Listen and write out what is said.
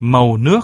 màu nước.